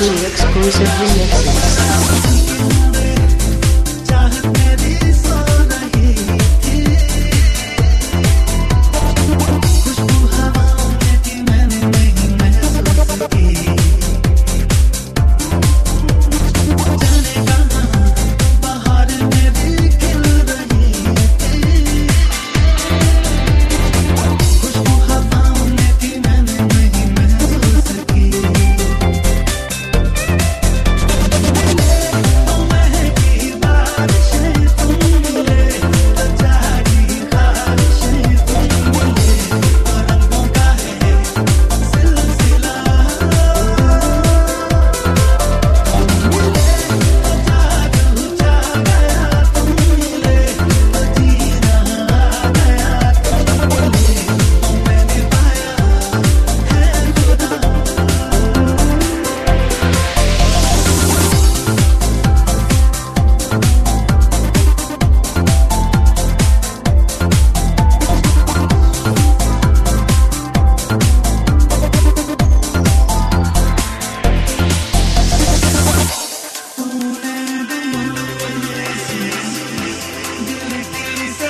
truly exclusive remixes.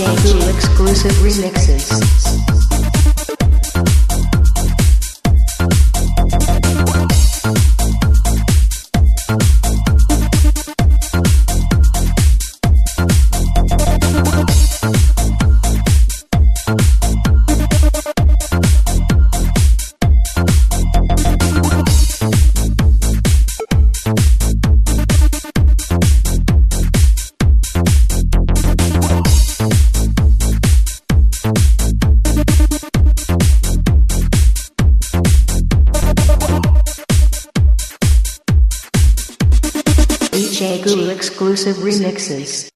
Exclusive remixes. Guru exclusive remixes.